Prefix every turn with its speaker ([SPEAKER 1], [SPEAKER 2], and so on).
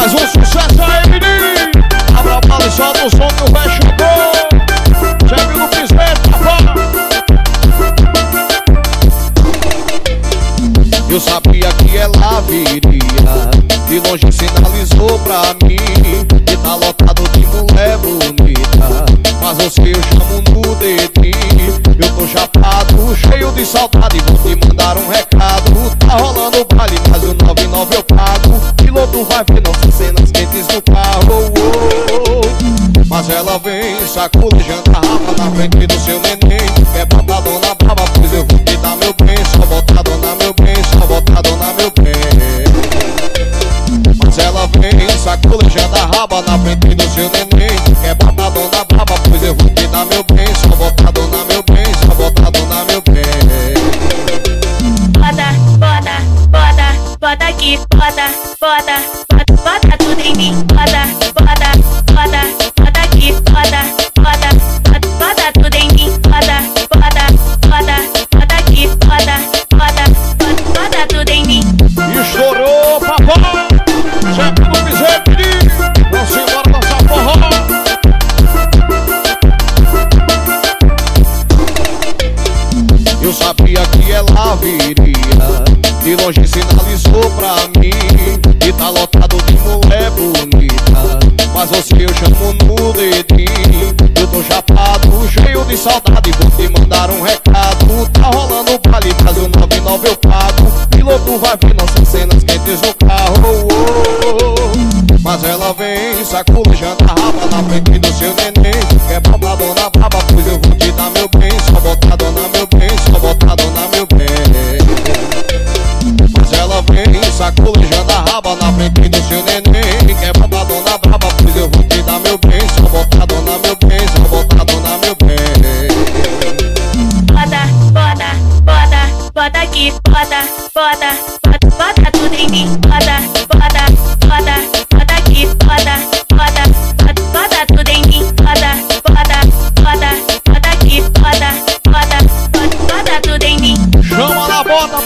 [SPEAKER 1] Mais um sucesso aí, menino. Abra solta o som que o velho chegou. Chega no piseiro, papai. Eu sabia que ela viria De longe sinalizou pra mim Que tá lotado de mulher bonita Mas você eu chamo no dedinho Eu tô chapado, cheio de saudade Vou te mandar um recado Tá rolando o baile, mas o 99 eu pago Piloto vai ver carro oh, oh. Mas ela vem sacolejando a rapa Na frente do seu neném. É pra dona brava, pois eu vou te dar meu bem Só botar dona meu bem, só botar dona meu bem. Mas ela vem sacolejando a raba Na frente do seu neném. É botar dona brava, pois eu vou te dar meu bem Só botar dona meu bem, só botar dona meu bem.
[SPEAKER 2] Bota, bota, bota, bota aqui, bota, bota
[SPEAKER 1] Estourou, papai! Chega no piseiro! Vamos embora dançar forró! Eu sabia que ela viria De longe sinalizou pra mim E tá lotado de mulher bonita Mas você eu chamo no dedinho Eu tô chapado, cheio de saudade Vou te mandar um recado Tá rolando Piloto vai ver nossas cenas quentes no carro oh, oh, oh. Mas ela vem sacolejando a raba Na frente do seu neném Quer babá bota aqui, bota, bota, bota, bota tudo em mim, bota, bota, bota, bota aqui, bota, bota, bota, bota tudo em mim, bota, bota, bota, bota aqui, bota, bota, bota, bota tudo em mim. Chama na bota,